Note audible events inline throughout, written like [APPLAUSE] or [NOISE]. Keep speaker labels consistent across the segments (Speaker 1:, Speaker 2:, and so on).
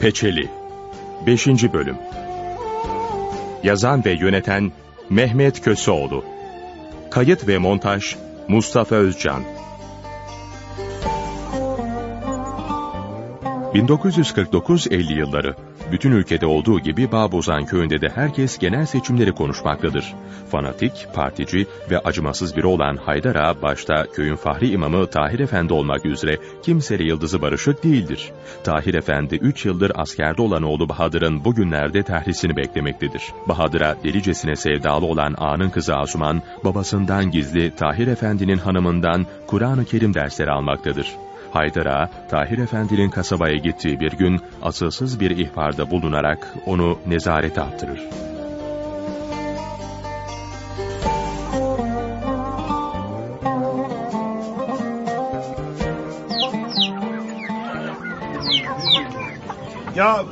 Speaker 1: Peçeli 5. Bölüm. Yazan ve yöneten Mehmet Köseoğlu. Kayıt ve montaj Mustafa Özcan. 1949-50 yılları bütün ülkede olduğu gibi Bağbozan köyünde de herkes genel seçimleri konuşmaktadır. Fanatik, partici ve acımasız biri olan Haydar Ağa başta köyün fahri imamı Tahir Efendi olmak üzere kimseyle yıldızı barışık değildir. Tahir Efendi 3 yıldır askerde olan oğlu Bahadır'ın bugünlerde terhisini beklemektedir. Bahadır'a delicesine sevdalı olan ağanın kızı Asuman, babasından gizli Tahir Efendi'nin hanımından Kur'an-ı Kerim dersleri almaktadır. Haydar Ağa, Tahir Efendi'nin kasabaya gittiği bir gün asılsız bir ihbarda bulunarak onu nezarete attırır.
Speaker 2: Ya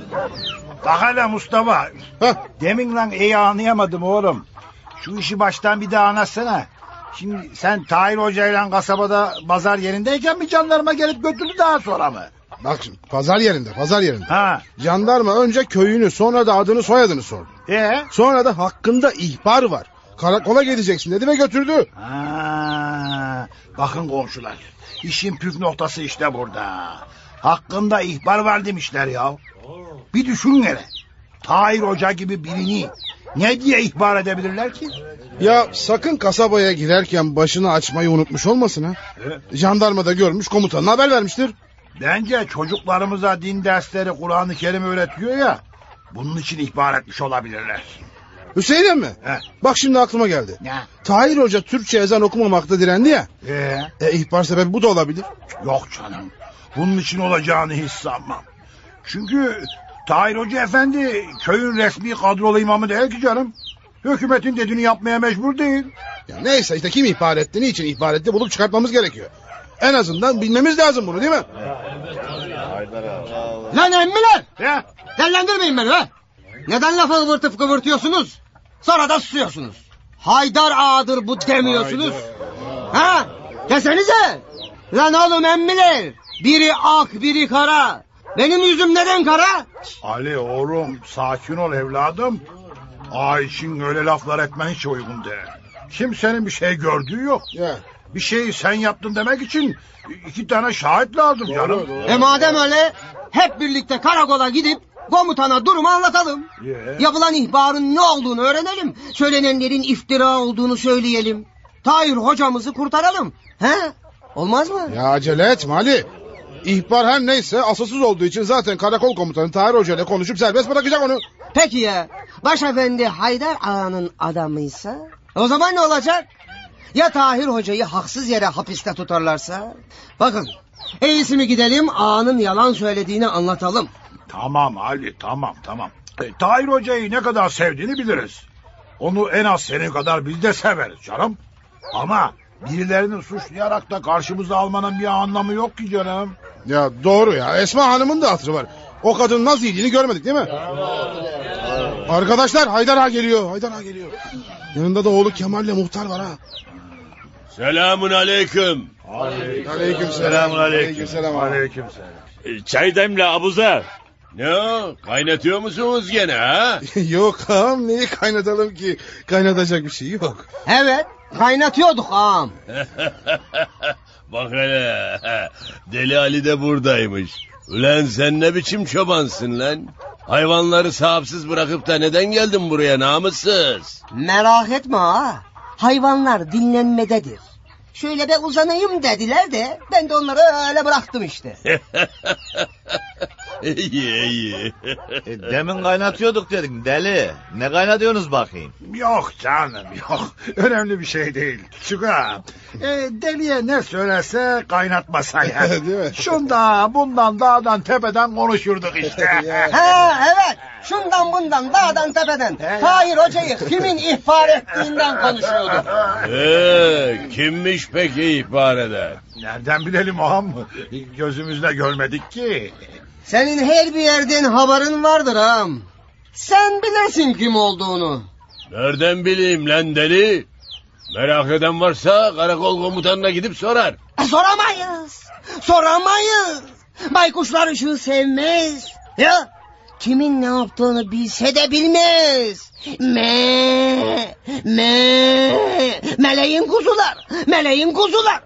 Speaker 2: bak hele Mustafa.
Speaker 3: Heh.
Speaker 2: Demin lan iyi anlayamadım oğlum. Şu işi baştan bir daha anlatsana. Şimdi sen Tahir Hoca ile kasabada pazar yerindeyken mi jandarma gelip götürdü daha sonra mı?
Speaker 3: Bak şimdi pazar yerinde pazar yerinde.
Speaker 2: Ha.
Speaker 3: Jandarma önce köyünü sonra da adını soyadını sordu.
Speaker 2: E?
Speaker 3: Sonra da hakkında ihbar var. Karakola gideceksin dedi ve götürdü.
Speaker 2: Ha. Bakın komşular. İşin püf noktası işte burada. Hakkında ihbar var demişler ya. Bir düşün hele. Tahir Hoca gibi birini ne diye ihbar edebilirler ki?
Speaker 3: Ya sakın kasabaya girerken başını açmayı unutmuş olmasın ha. Jandarma da görmüş komutanına haber vermiştir.
Speaker 2: Bence çocuklarımıza din dersleri Kur'an-ı Kerim öğretiyor ya. Bunun için ihbar etmiş olabilirler.
Speaker 3: Hüseyin mi?
Speaker 2: He.
Speaker 3: Bak şimdi aklıma geldi.
Speaker 2: Ne?
Speaker 3: Tahir Hoca Türkçe ezan okumamakta direndi ya.
Speaker 2: Ee,
Speaker 3: E ihbar sebebi bu da olabilir.
Speaker 2: yok canım. Bunun için olacağını hiç sanmam. Çünkü Tahir Hoca Efendi köyün resmi kadrolu imamı değil ki canım. Hükümetin dediğini yapmaya mecbur değil.
Speaker 3: Ya neyse işte kim ihbar etti, niçin ihbar etti bulup çıkartmamız gerekiyor. En azından bilmemiz lazım bunu değil mi?
Speaker 4: Lan emmiler!
Speaker 2: Ya,
Speaker 4: Dellendirmeyin beni be! Neden lafı kıvırtıp kıvırtıyorsunuz? Sonra da susuyorsunuz. Haydar ağadır bu demiyorsunuz. Ha? Desenize! Lan oğlum emmiler! Biri ak biri kara. Benim yüzüm neden kara?
Speaker 2: Ali oğlum sakin ol evladım. Aa için öyle laflar etmen hiç uygun değil. Kimsenin bir şey gördüğü yok.
Speaker 3: Ya.
Speaker 2: Bir şeyi sen yaptın demek için iki tane şahit lazım canım.
Speaker 4: E madem öyle hep birlikte karakola gidip komutana durumu anlatalım.
Speaker 2: Ye.
Speaker 4: Yapılan ihbarın ne olduğunu öğrenelim. Söylenenlerin iftira olduğunu söyleyelim. Tahir hocamızı kurtaralım. He? Olmaz mı?
Speaker 3: Ya acele etme Ali. İhbar her neyse asılsız olduğu için zaten karakol komutanı Tahir Hoca ile konuşup serbest bırakacak onu.
Speaker 4: Peki ya Başefendi Haydar Ağa'nın adamıysa? O zaman ne olacak? Ya Tahir Hoca'yı haksız yere hapiste tutarlarsa? Bakın iyisi mi gidelim ağanın yalan söylediğini anlatalım.
Speaker 2: Tamam Ali tamam tamam. E, Tahir Hoca'yı ne kadar sevdiğini biliriz. Onu en az senin kadar biz de severiz canım. Ama birilerini suçlayarak da karşımıza almanın bir anlamı yok ki canım.
Speaker 3: Ya doğru ya Esma Hanım'ın da hatırı var. O kadın nasıl iyiliğini görmedik değil mi? Arkadaşlar Haydar Ağa geliyor. Haydar Ağa geliyor. Yanında da oğlu Kemal'le muhtar var ha.
Speaker 5: Selamun aleyküm.
Speaker 3: Aleyküm
Speaker 2: Selamun
Speaker 3: Aleykümselam.
Speaker 2: Aleyküm selam.
Speaker 5: E, Çay demle Abuzer. Ne o? Kaynatıyor musunuz gene ha? [LAUGHS]
Speaker 3: yok ağam neyi kaynatalım ki? Kaynatacak bir şey yok.
Speaker 4: Evet kaynatıyorduk ağam. [LAUGHS]
Speaker 5: Bak hele. Deli Ali de buradaymış. Ulan sen ne biçim çobansın lan? Hayvanları sahipsiz bırakıp da neden geldin buraya namussuz?
Speaker 4: Merak etme ağa. Hayvanlar dinlenmededir. Şöyle bir uzanayım dediler de ben de onları öyle bıraktım işte. [LAUGHS]
Speaker 5: iyi iyi.
Speaker 6: E, demin kaynatıyorduk dedin deli. Ne kaynatıyorsunuz bakayım?
Speaker 2: Yok canım yok. Önemli bir şey değil. Küçük ağam. E, deliye ne söylerse kaynatmasa ya. [LAUGHS]
Speaker 3: Değil mi?
Speaker 2: Şunda bundan dağdan tepeden konuşurduk işte. [LAUGHS]
Speaker 4: ha evet. Şundan bundan dağdan tepeden. Tahir hocayı kimin ihbar ettiğinden konuşuyorduk.
Speaker 5: Ee, [LAUGHS] kimmiş peki ihbar eden?
Speaker 2: Nereden bilelim ağam? Gözümüzle görmedik ki.
Speaker 4: Senin her bir yerden haberin vardır ağam. Sen bilirsin kim olduğunu.
Speaker 5: Nereden bileyim lan deli? Merak eden varsa karakol komutanına gidip sorar.
Speaker 4: E, soramayız. Soramayız. Baykuşlar ışığı sevmez. Ya kimin ne yaptığını bilse de bilmez. Me, me, meleğin kuzular, meleğin kuzular.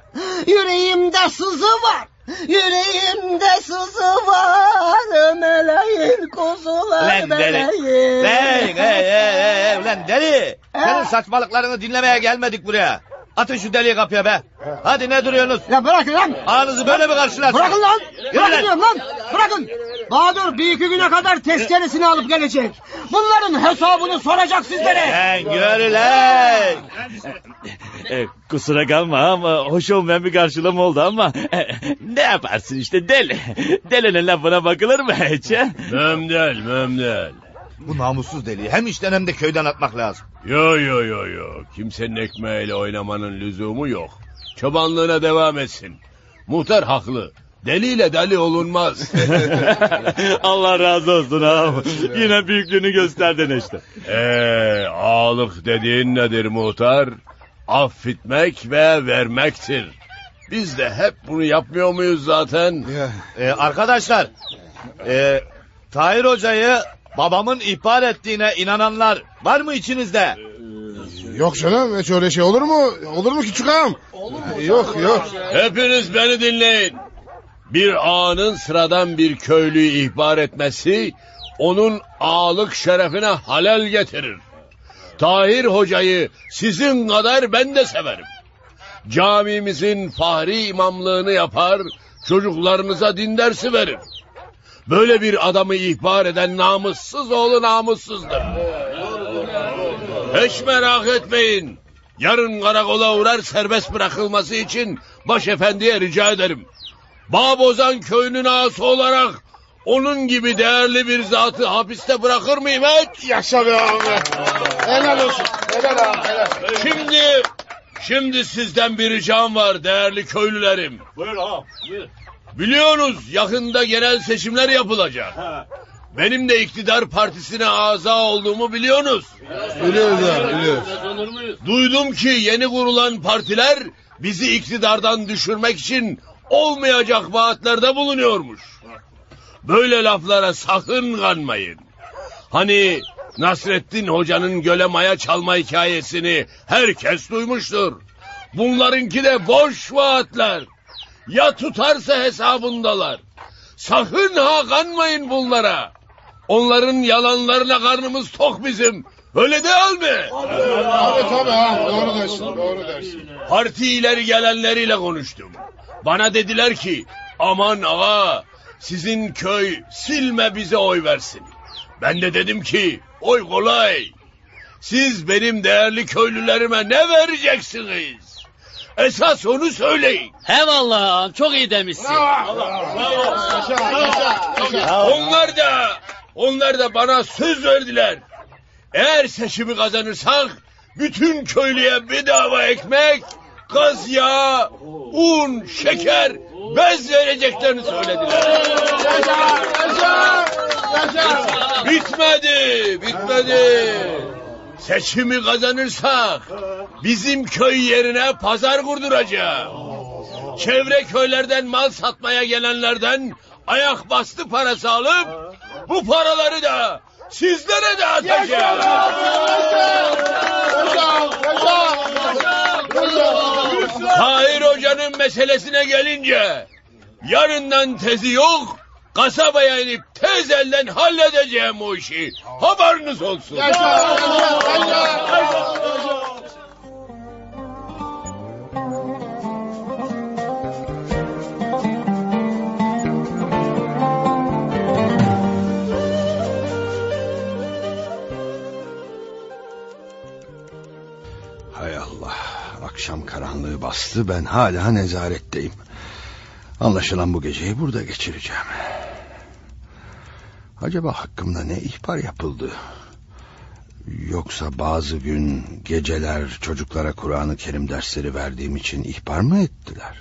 Speaker 4: Yüreğimde sızı var. Yüreğimde sızı var meleğin kuzular
Speaker 6: Lan deli.
Speaker 4: meleğin.
Speaker 6: Lan, hey, hey, hey, ulan deli. Senin saçmalıklarını dinlemeye gelmedik buraya. Atın şu deliği kapıya be. Hadi ne duruyorsunuz?
Speaker 4: Ya bırakın lan.
Speaker 6: Ağınızı böyle mi karşılarsın?
Speaker 4: Bırakın lan.
Speaker 6: Yürü
Speaker 4: Bırakın
Speaker 6: lan.
Speaker 4: diyorum lan. Bırakın. Bahadır bir iki güne kadar tezkeresini alıp gelecek. Bunların hesabını soracak sizlere.
Speaker 6: Lan yürü lan.
Speaker 7: E, kusura kalma ama hoş olmayan bir karşılama oldu ama e, ne yaparsın işte deli. Delinin lafına bakılır mı hiç? he?
Speaker 5: Memdel memdel.
Speaker 6: Bu namussuz deliği hem işten hem de köyden atmak lazım.
Speaker 5: Yo yo yo yo. Kimsenin ekmeğiyle oynamanın lüzumu yok. Çobanlığına devam etsin. Muhtar haklı. Deliyle deli olunmaz. [LAUGHS]
Speaker 7: Allah razı olsun ağam. Yine büyüklüğünü gösterdin işte.
Speaker 5: Eee ağalık dediğin nedir muhtar? Affetmek ve vermektir. Biz de hep bunu yapmıyor muyuz zaten?
Speaker 6: Ee, arkadaşlar, e, Tahir Hoca'yı babamın ihbar ettiğine inananlar var mı içinizde?
Speaker 3: Yok canım hiç öyle şey olur mu? Olur mu küçük ağam? Yok yok.
Speaker 5: Hepiniz beni dinleyin. Bir ağanın sıradan bir köylüyü ihbar etmesi onun ağalık şerefine halel getirir. Tahir hocayı sizin kadar ben de severim. Camimizin fahri imamlığını yapar, çocuklarınıza din dersi verir. Böyle bir adamı ihbar eden namussuz oğlu namussuzdur. Hiç merak etmeyin. Yarın karakola uğrar serbest bırakılması için başefendiye rica ederim. Bağbozan köyünün ağası olarak onun gibi değerli bir zatı hapiste bırakır mıyım hiç?
Speaker 3: Yaşa be be. Helal olsun. Helal ağam helal.
Speaker 5: Şimdi, şimdi sizden bir ricam var değerli köylülerim.
Speaker 7: Buyur ağam. Buyur.
Speaker 5: Biliyorsunuz yakında genel seçimler yapılacak. Benim de iktidar partisine aza olduğumu biliyorsunuz.
Speaker 3: Biliyoruz ağam biliyoruz.
Speaker 5: Duydum ki yeni kurulan partiler bizi iktidardan düşürmek için olmayacak vaatlerde bulunuyormuş. Böyle laflara sakın kanmayın. Hani Nasrettin Hoca'nın göle maya çalma hikayesini herkes duymuştur. Bunlarınki de boş vaatler. Ya tutarsa hesabındalar. Sakın ha kanmayın bunlara. Onların yalanlarına karnımız tok bizim. Öyle değil mi?
Speaker 3: Tabii tabii ağam doğru dersin doğru dersin.
Speaker 5: Parti ileri gelenleriyle konuştum. Bana dediler ki aman ağa sizin köy silme bize oy versin. Ben de dedim ki oy kolay. Siz benim değerli köylülerime ne vereceksiniz? Esas onu söyleyin.
Speaker 8: He vallahi çok iyi demişsin.
Speaker 5: Onlar da onlar da bana söz verdiler. Eğer seçimi kazanırsak bütün köylüye bedava ekmek, gaz yağı, un, şeker, bez vereceklerini söylediler. Bitmedi, bitmedi. Seçimi kazanırsak bizim köy yerine pazar kurduracağım. Çevre köylerden mal satmaya gelenlerden ayak bastı parası alıp bu paraları da sizlere dağıtacağım. Tahir Hoca'nın meselesine gelince yarından tezi yok kasabaya inip tez elden halledeceğim o işi. Haberiniz olsun.
Speaker 2: Hay karanlığı bastı ben hala nezaretteyim. Anlaşılan bu geceyi burada geçireceğim. Acaba hakkımda ne ihbar yapıldı? Yoksa bazı gün geceler çocuklara Kur'an-ı Kerim dersleri verdiğim için ihbar mı ettiler?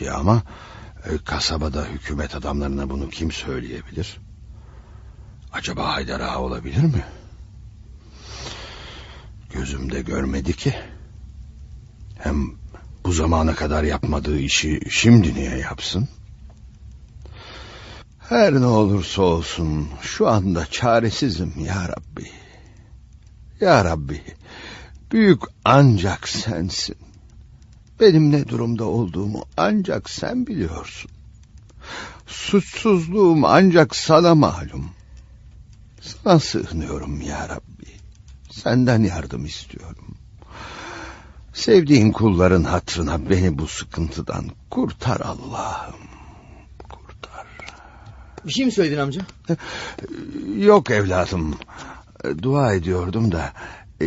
Speaker 2: İyi ama e, kasabada hükümet adamlarına bunu kim söyleyebilir? Acaba Haydar Ağa olabilir mi? Gözümde görmedi ki. Hem bu zamana kadar yapmadığı işi şimdi niye yapsın?
Speaker 9: Her ne olursa olsun şu anda çaresizim ya Rabbi. Ya Rabbi, büyük ancak sensin. Benim ne durumda olduğumu ancak sen biliyorsun. Suçsuzluğum ancak sana malum. Sana sığınıyorum ya Rabbi. Senden yardım istiyorum. Sevdiğin kulların hatrına beni bu sıkıntıdan kurtar Allah'ım. Kurtar.
Speaker 4: Bir şey mi söyledin amca?
Speaker 9: Yok evladım. Dua ediyordum da. E,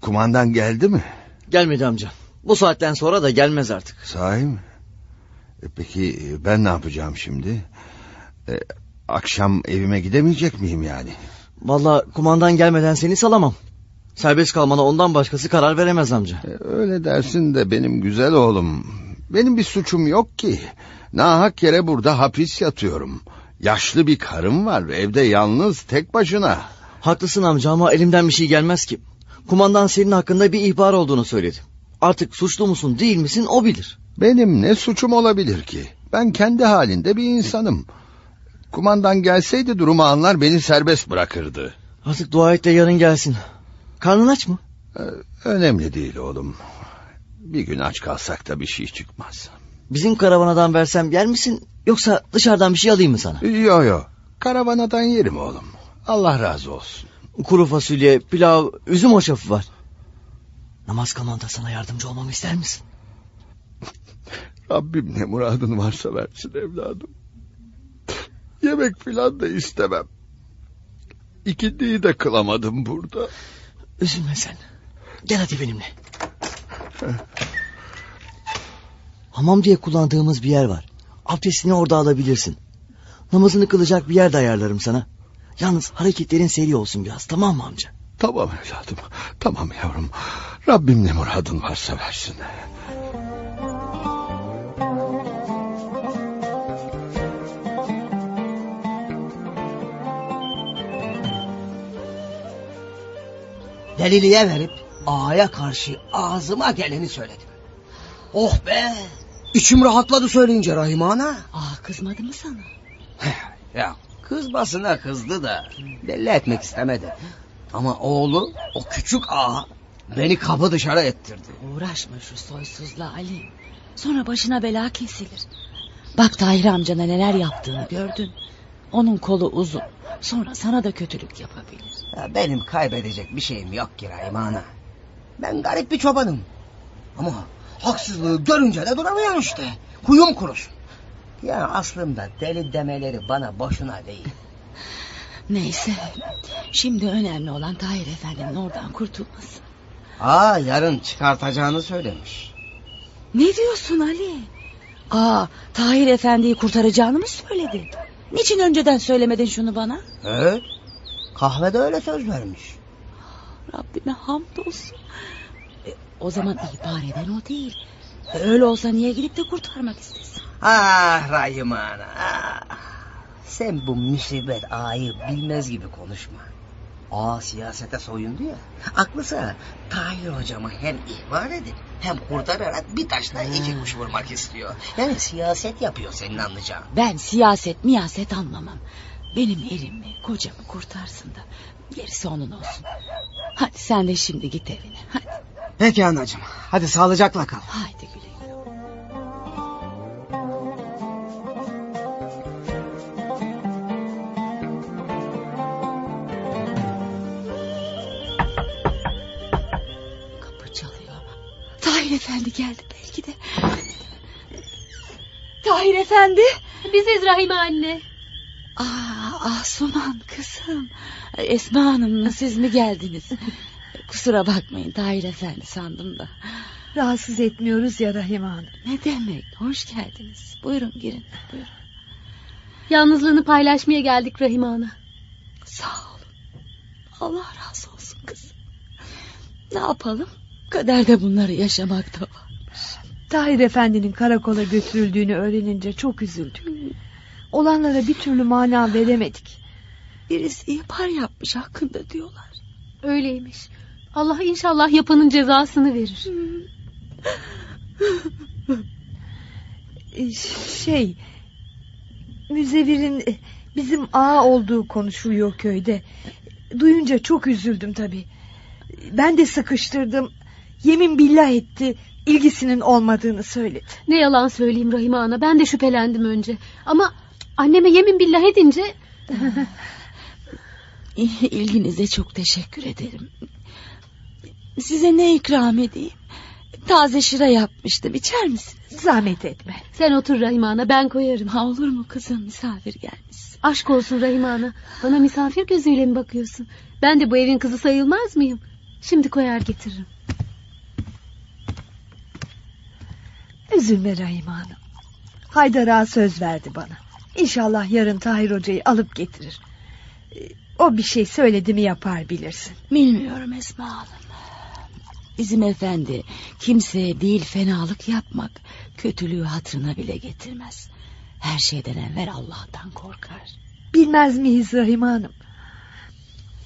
Speaker 9: kumandan geldi mi?
Speaker 4: Gelmedi amca. Bu saatten sonra da gelmez artık.
Speaker 9: Sahi mi? E, peki ben ne yapacağım şimdi? E, akşam evime gidemeyecek miyim yani?
Speaker 4: Vallahi kumandan gelmeden seni salamam. Serbest kalmana ondan başkası karar veremez amca.
Speaker 9: E, öyle dersin de benim güzel oğlum. Benim bir suçum yok ki. Nahak yere burada hapis yatıyorum. Yaşlı bir karım var evde yalnız tek başına.
Speaker 4: Haklısın amca ama elimden bir şey gelmez ki. Kumandan senin hakkında bir ihbar olduğunu söyledi. Artık suçlu musun değil misin o bilir.
Speaker 9: Benim ne suçum olabilir ki? Ben kendi halinde bir insanım. Kumandan gelseydi durumu anlar beni serbest bırakırdı.
Speaker 4: Artık dua et de yarın gelsin. Karnın aç mı?
Speaker 9: Ee, önemli değil oğlum. Bir gün aç kalsak da bir şey çıkmaz.
Speaker 4: Bizim karavanadan versem yer misin? Yoksa dışarıdan bir şey alayım mı sana?
Speaker 9: Yo yo. Karavanadan yerim oğlum. Allah razı olsun.
Speaker 4: Kuru fasulye, pilav, üzüm hoşafı var. Namaz kılmanda sana yardımcı olmamı ister misin? [LAUGHS]
Speaker 9: Rabbim ne muradın varsa versin evladım. Yemek filan da istemem. İkindiyi de kılamadım burada.
Speaker 4: Üzülme sen. Gel hadi benimle. Hamam diye kullandığımız bir yer var. Abdestini orada alabilirsin. Namazını kılacak bir yer de ayarlarım sana. Yalnız hareketlerin seri olsun biraz tamam mı amca?
Speaker 9: Tamam evladım. Tamam yavrum. Rabbim ne muradın varsa versin.
Speaker 4: Deliliğe verip ağaya karşı ağzıma geleni söyledim. Oh be! İçim rahatladı söyleyince Rahime ana.
Speaker 10: Aa kızmadı mı sana? [LAUGHS]
Speaker 4: Ya kızmasına kızdı da belli etmek istemedi. Ama oğlu o küçük ağa beni kapı dışarı ettirdi.
Speaker 10: Uğraşma şu soysuzla Ali. Sonra başına bela kesilir. Bak Tahir amcana neler yaptığını gördün. Onun kolu uzun. Sonra sana da kötülük yapabilir.
Speaker 4: Ya benim kaybedecek bir şeyim yok ki Rahime ana. Ben garip bir çobanım. Ama haksızlığı görünce de duramıyorum işte. Kuyum kurusun. Ya aslında deli demeleri bana boşuna değil. [LAUGHS]
Speaker 10: Neyse. Şimdi önemli olan Tahir Efendi'nin oradan kurtulması.
Speaker 4: Aa yarın çıkartacağını söylemiş.
Speaker 10: Ne diyorsun Ali? Aa Tahir Efendi'yi kurtaracağını mı söyledi? Niçin önceden söylemedin şunu bana?
Speaker 4: Evet. Kahvede öyle söz vermiş.
Speaker 10: Rabbime hamdolsun. E, o zaman ihbar eden o değil. E, öyle olsa niye gidip de kurtarmak istesin?
Speaker 4: Ah Rahim ana. ah. Sen bu musibet ağayı bilmez gibi konuşma. Ağa siyasete soyundu ya. Aklısa Tahir hocamı hem ihbar edip hem kurtararak bir taşla iki kuş vurmak istiyor. Yani siyaset yapıyor senin anlayacağın.
Speaker 10: Ben siyaset miyaset anlamam. Benim elimi kocamı kurtarsın da gerisi onun olsun. Hadi sen de şimdi git evine. Hadi,
Speaker 4: Peki anacığım. Hadi sağlıcakla kal.
Speaker 10: haydi güle Tahir Efendi geldi belki de. Tahir Efendi.
Speaker 11: Biziz Rahime anne.
Speaker 10: Aa, Asuman kızım. Esma Hanım siz mi geldiniz? Kusura bakmayın Tahir Efendi sandım da.
Speaker 11: Rahatsız etmiyoruz ya Rahime Hanım.
Speaker 10: Ne demek hoş geldiniz. Buyurun girin buyurun.
Speaker 11: Yalnızlığını paylaşmaya geldik Rahime ana.
Speaker 10: Sağ olun. Allah razı olsun kızım. Ne yapalım? Kaderde bunları yaşamak da var.
Speaker 11: Tahir Efendi'nin karakola götürüldüğünü öğrenince çok üzüldük. Olanlara bir türlü mana veremedik.
Speaker 10: Birisi ihbar yapmış hakkında diyorlar.
Speaker 11: Öyleymiş. Allah inşallah yapanın cezasını verir. Ee, şey... Müzevirin Bizim ağa olduğu konuşuluyor köyde. Duyunca çok üzüldüm tabii. Ben de sıkıştırdım. Yemin billah etti. ilgisinin olmadığını söyledi.
Speaker 12: Ne yalan söyleyeyim Rahime Ana. Ben de şüphelendim önce. Ama anneme yemin billah edince... [LAUGHS]
Speaker 10: İlginize çok teşekkür ederim. Size ne ikram edeyim? Taze şıra yapmıştım. İçer misiniz?
Speaker 11: Zahmet etme.
Speaker 12: Sen otur Rahime Ana ben koyarım.
Speaker 10: Ha, olur mu kızım misafir gelmiş.
Speaker 12: Aşk olsun Rahime Ana. Bana misafir gözüyle mi bakıyorsun? Ben de bu evin kızı sayılmaz mıyım? Şimdi koyar getiririm.
Speaker 11: Üzülme Rahime Hanım. Haydar Ağa söz verdi bana. İnşallah yarın Tahir Hoca'yı alıp getirir. Ee, O bir şey söyledi mi yapar bilirsin.
Speaker 10: Bilmiyorum Esma Hanım. Bizim efendi kimseye değil fenalık yapmak kötülüğü hatırına bile getirmez. Her şeyden evvel Allah'tan korkar.
Speaker 11: Bilmez miyiz Rahime Hanım?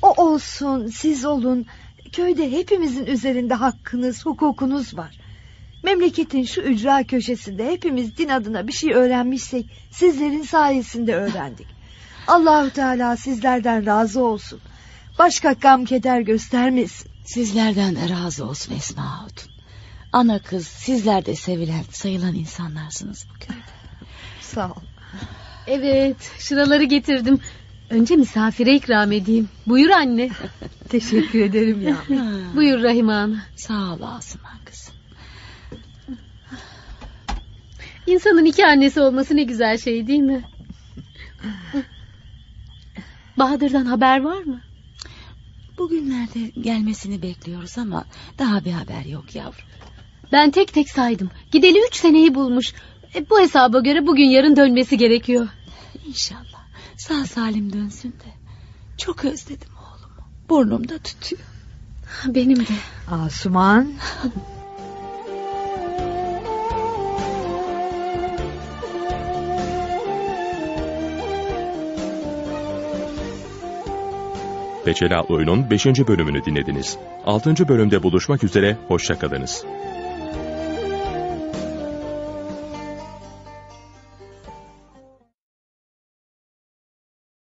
Speaker 11: O olsun, siz olun. Köyde hepimizin üzerinde hakkınız, hukukunuz var. Memleketin şu ücra köşesinde hepimiz din adına bir şey öğrenmişsek sizlerin sayesinde öğrendik. [LAUGHS] Allahu Teala sizlerden razı olsun. Başka gam keder göstermesin.
Speaker 10: Sizlerden de razı olsun Esma Hatun. Ana kız sizler de sevilen sayılan insanlarsınız bu köyde. [LAUGHS]
Speaker 11: Sağ ol.
Speaker 12: Evet şıraları getirdim. Önce misafire ikram edeyim. Buyur anne. [LAUGHS]
Speaker 11: Teşekkür ederim ya.
Speaker 12: Buyur Rahime Ana.
Speaker 10: Sağ ol Asuman kızım.
Speaker 12: İnsanın iki annesi olması ne güzel şey değil mi? Bahadır'dan haber var mı?
Speaker 10: Bugünlerde gelmesini bekliyoruz ama daha bir haber yok yavrum.
Speaker 12: Ben tek tek saydım. Gideli üç seneyi bulmuş. E, bu hesaba göre bugün yarın dönmesi gerekiyor.
Speaker 10: İnşallah sağ salim dönsün de. Çok özledim oğlumu. Burnumda tutuyor.
Speaker 12: Benim de.
Speaker 11: Asuman. [LAUGHS]
Speaker 1: Peçeli adlı oyunun 5. bölümünü dinlediniz. 6. bölümde buluşmak üzere, hoşçakalınız.